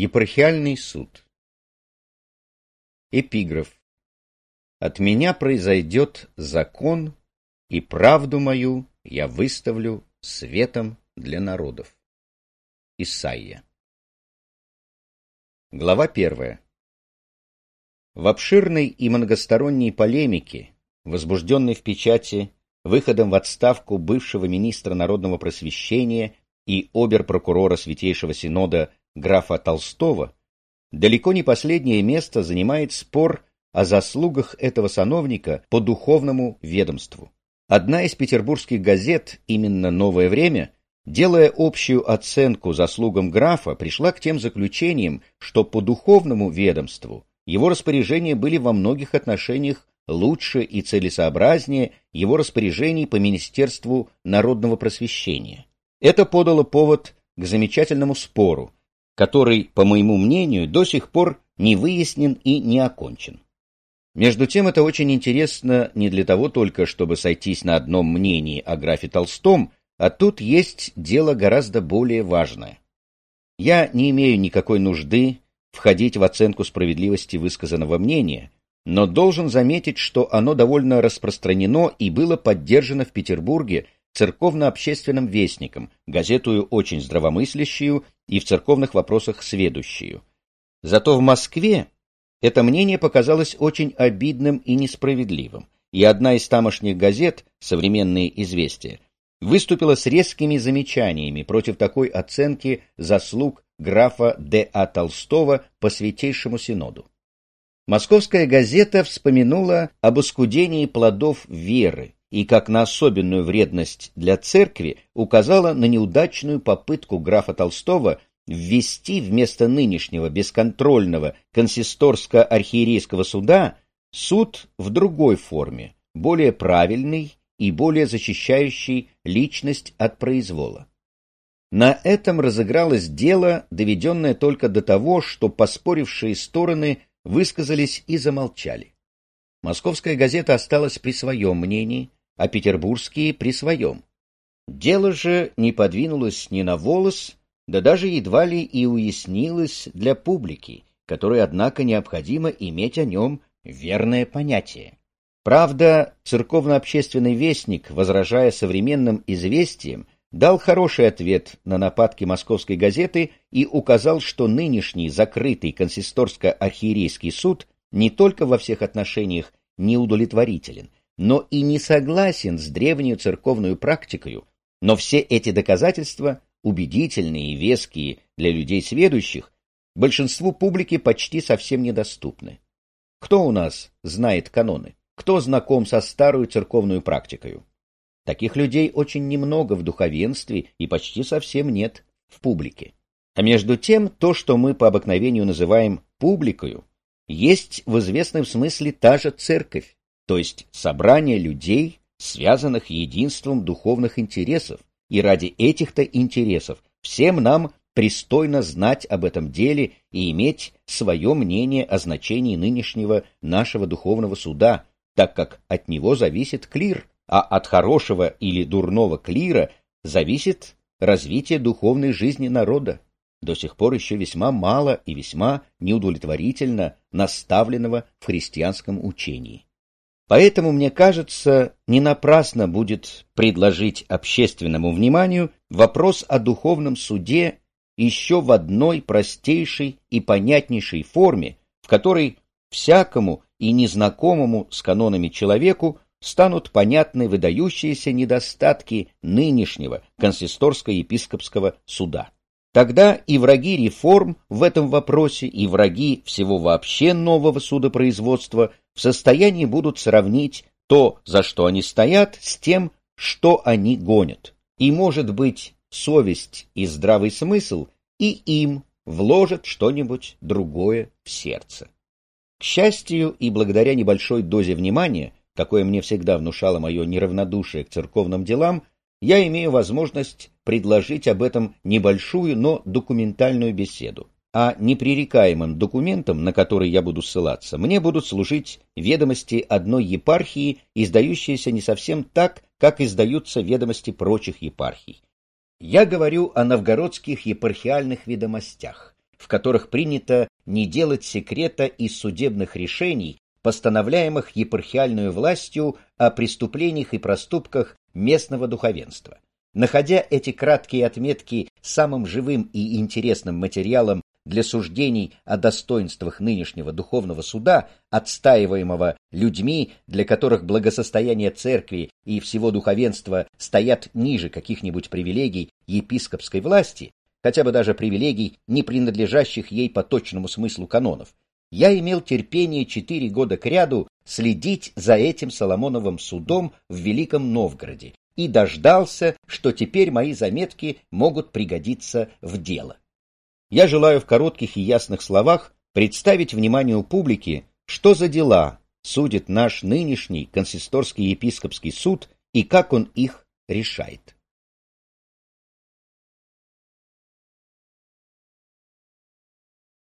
Епархиальный суд. Эпиграф. От меня произойдет закон, и правду мою я выставлю светом для народов. Исайя. Глава первая. В обширной и многосторонней полемике, возбужденной в печати выходом в отставку бывшего министра народного просвещения и обер-прокурора Святейшего Синода графа Толстого, далеко не последнее место занимает спор о заслугах этого сановника по духовному ведомству. Одна из петербургских газет, именно «Новое время», делая общую оценку заслугам графа, пришла к тем заключениям, что по духовному ведомству его распоряжения были во многих отношениях лучше и целесообразнее его распоряжений по Министерству народного просвещения. Это подало повод к замечательному спору, который, по моему мнению, до сих пор не выяснен и не окончен. Между тем, это очень интересно не для того только, чтобы сойтись на одном мнении о графе Толстом, а тут есть дело гораздо более важное. Я не имею никакой нужды входить в оценку справедливости высказанного мнения, но должен заметить, что оно довольно распространено и было поддержано в Петербурге церковно-общественным вестником, газетую очень здравомыслящую и в церковных вопросах сведущую. Зато в Москве это мнение показалось очень обидным и несправедливым, и одна из тамошних газет, «Современные известия», выступила с резкими замечаниями против такой оценки заслуг графа Д. А. Толстого по Святейшему Синоду. Московская газета вспомянула об оскудении плодов веры, и как на особенную вредность для церкви указала на неудачную попытку графа Толстого ввести вместо нынешнего бесконтрольного консисторско-архиерейского суда суд в другой форме, более правильный и более защищающий личность от произвола. На этом разыгралось дело, доведенное только до того, что поспорившие стороны высказались и замолчали. Московская газета осталась при своем мнении, а петербургские при своем. Дело же не подвинулось ни на волос, да даже едва ли и уяснилось для публики, которой, однако, необходимо иметь о нем верное понятие. Правда, церковно-общественный вестник, возражая современным известиям, дал хороший ответ на нападки московской газеты и указал, что нынешний закрытый консисторско-архиерейский суд не только во всех отношениях неудовлетворителен, но и не согласен с древнюю церковную практикою, но все эти доказательства, убедительные и веские для людей сведущих, большинству публики почти совсем недоступны. Кто у нас знает каноны? Кто знаком со старую церковную практикою? Таких людей очень немного в духовенстве и почти совсем нет в публике. А между тем, то, что мы по обыкновению называем публикою, есть в известном смысле та же церковь, то есть собрание людей, связанных единством духовных интересов, и ради этих-то интересов всем нам пристойно знать об этом деле и иметь свое мнение о значении нынешнего нашего духовного суда, так как от него зависит клир, а от хорошего или дурного клира зависит развитие духовной жизни народа, до сих пор еще весьма мало и весьма неудовлетворительно наставленного в христианском учении. Поэтому, мне кажется, не напрасно будет предложить общественному вниманию вопрос о духовном суде еще в одной простейшей и понятнейшей форме, в которой всякому и незнакомому с канонами человеку станут понятны выдающиеся недостатки нынешнего консисторско-епископского суда. Тогда и враги реформ в этом вопросе, и враги всего вообще нового судопроизводства в состоянии будут сравнить то, за что они стоят, с тем, что они гонят. И, может быть, совесть и здравый смысл и им вложат что-нибудь другое в сердце. К счастью и благодаря небольшой дозе внимания, какое мне всегда внушало мое неравнодушие к церковным делам, я имею возможность предложить об этом небольшую, но документальную беседу а непререкаемым документом, на который я буду ссылаться, мне будут служить ведомости одной епархии, издающиеся не совсем так, как издаются ведомости прочих епархий. Я говорю о новгородских епархиальных ведомостях, в которых принято не делать секрета из судебных решений, постановляемых епархиальную властью о преступлениях и проступках местного духовенства. Находя эти краткие отметки самым живым и интересным материалом для суждений о достоинствах нынешнего духовного суда, отстаиваемого людьми, для которых благосостояние церкви и всего духовенства стоят ниже каких-нибудь привилегий епископской власти, хотя бы даже привилегий, не принадлежащих ей по точному смыслу канонов, я имел терпение четыре года кряду следить за этим Соломоновым судом в Великом Новгороде и дождался, что теперь мои заметки могут пригодиться в дело. Я желаю в коротких и ясных словах представить вниманию публики, что за дела судит наш нынешний консисторский епископский суд и как он их решает.